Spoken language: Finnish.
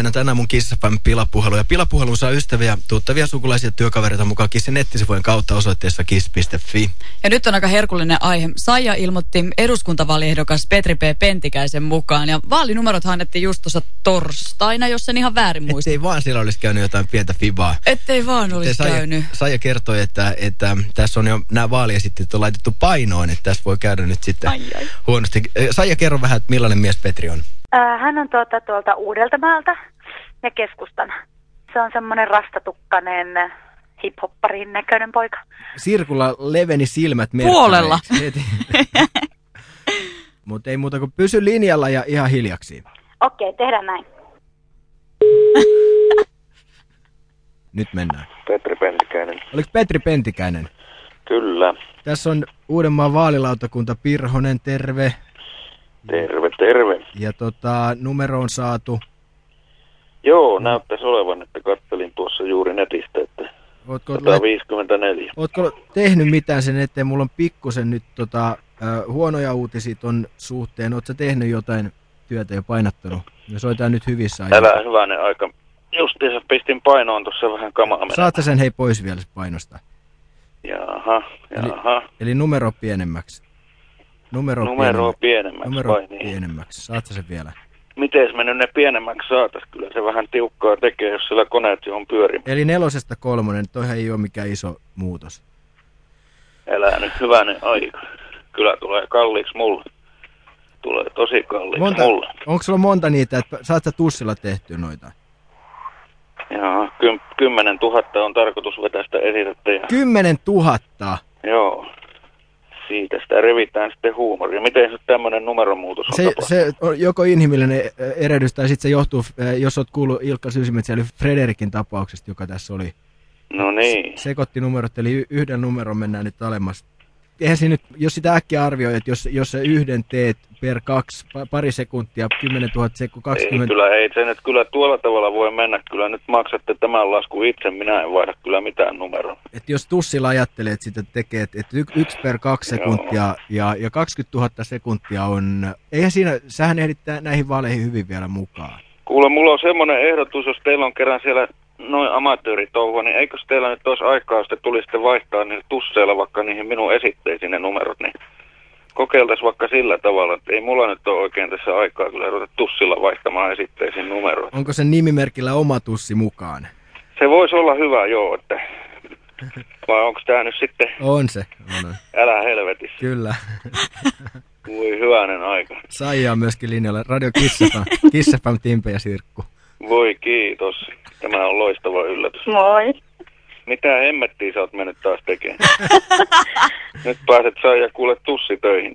mennään tänään mun Kissafan pilapuhelu. Ja pilapuhelun saa ystäviä, tuttavia, sukulaisia, työkavereita mukaan Kissin nettisivujen kautta osoitteessa kiss.fi. Ja nyt on aika herkullinen aihe. Saija ilmoitti eduskuntavaaliehdokas Petri P. Pentikäisen mukaan. Ja vaalinumerot annettiin just tuossa torstaina, jos sen ihan väärin muista. Ettei vaan siellä olisi käynyt jotain pientä fibaa. Ettei vaan olisi Saija, käynyt. Saija kertoi, että, että tässä on jo nämä vaaliesitteet on laitettu painoon, että tässä voi käydä nyt sitten Ai, ai. huonosti. Saija, kerro vähän, että millainen mies Petri on. Äh, hän on tuota, tuolta Uudeltamaalta ja keskustan. Se on semmoinen rastatukkainen hiphopparin näköinen poika. Sirkulla leveni silmät Puolella. Mutta ei muuta kuin pysy linjalla ja ihan hiljaksi. Okei, tehdään näin. Nyt mennään. Petri Pentikäinen. Oliko Petri Pentikäinen? Kyllä. Tässä on Uudenmaan vaalilautakunta Pirhonen, terve. Terve, terve. Ja tota, numero on saatu. Joo, näyttäisi olevan, että kattelin tuossa juuri netistä, että Ootko, lait- 154. ootko tehnyt mitään sen eteen? Mulla on pikkusen nyt tota, huonoja uutisia ton suhteen. Ootko tehnyt jotain työtä jo painattanut? Me soitaan nyt hyvissä ajoin. Älä hyvänen aika. Justiinsa pistin painoon tuossa vähän kamaa menemään. Saat sen hei pois vielä painosta. Jaha, jaha. Eli numero pienemmäksi. Numero, Numeroa pienemmäksi. pienemmäksi Numero vai niin? pienemmäksi. Saat sen vielä. Miten me nyt ne pienemmäksi saatais? Kyllä se vähän tiukkaa tekee, jos sillä koneet on pyörimään. Eli nelosesta kolmonen, toihan ei ole mikään iso muutos. Elää nyt hyvänen aika. Kyllä tulee kalliiksi mulle. Tulee tosi kalliiksi Monta, mulle. onko sulla monta niitä, että saat sä tussilla tehtyä noita? Joo, kym, kymmenen tuhatta on tarkoitus vetää sitä esitettä ja Kymmenen tuhatta. joo, siitä sitä revitään sitten huumoria. Miten se tämmöinen numeromuutos on Se, tapahtunut? se on joko inhimillinen äh, erehdys tai sitten se johtuu, äh, jos oot kuullut Ilkka Syysimetsä, eli Frederikin tapauksesta, joka tässä oli. No niin, Sekoitti numerot, eli yhden numeron mennään nyt alemmas. Eihän se nyt, jos sitä äkkiä arvioi, että jos, jos se yhden teet per kaksi, pa- pari sekuntia, 10 000 sekuntia, ei 20, kyllä, ei se nyt kyllä tuolla tavalla voi mennä. Kyllä nyt maksatte tämän lasku itse, minä en vaihda kyllä mitään numeroa. että jos tussilla ajattelee, että sitä tekee, että y- yksi per kaksi Joo. sekuntia ja, ja 20 000 sekuntia on, eihän siinä, sähän ehdit tä- näihin vaaleihin hyvin vielä mukaan. Kuule, mulla on semmoinen ehdotus, jos teillä on kerran siellä noin amatööritouhua, niin eikös teillä nyt olisi aikaa, sitten tulisitte vaihtaa niillä tusseilla vaikka niihin minun esitteisiin ne numerot, niin kokeiltaisiin vaikka sillä tavalla, että ei mulla nyt ole oikein tässä aikaa kyllä ruveta tussilla vaihtamaan esitteisiin numeroita. Onko sen nimimerkillä oma tussi mukaan? Se voisi olla hyvä, joo, että vai onko tämä nyt sitten, On se, on, on. älä helvetissä, kyllä. voi hyvänen aika. Saija on myöskin linjalla. Radio Kissafam, Kissafam Timpe ja Sirkku. Voi kiitos, tämä on loistava yllätys. Moi. Mitä hemmettiä sä oot mennyt taas tekemään? Nyt pääset saa ja kuule tussi töihin.